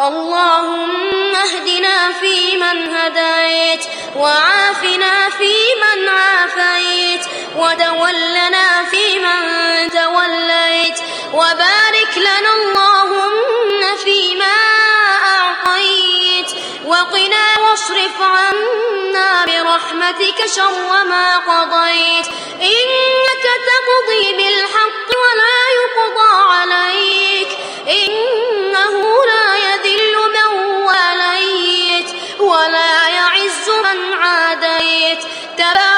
اللهم اهدنا فيمن هديت وعافنا فيمن عافيت وتولنا فيمن توليت وبارك لنا اللهم فيما أعطيت وقنا واصرف عنا برحمتك شر ما قضيت ولا يعز من عاديت. تبارك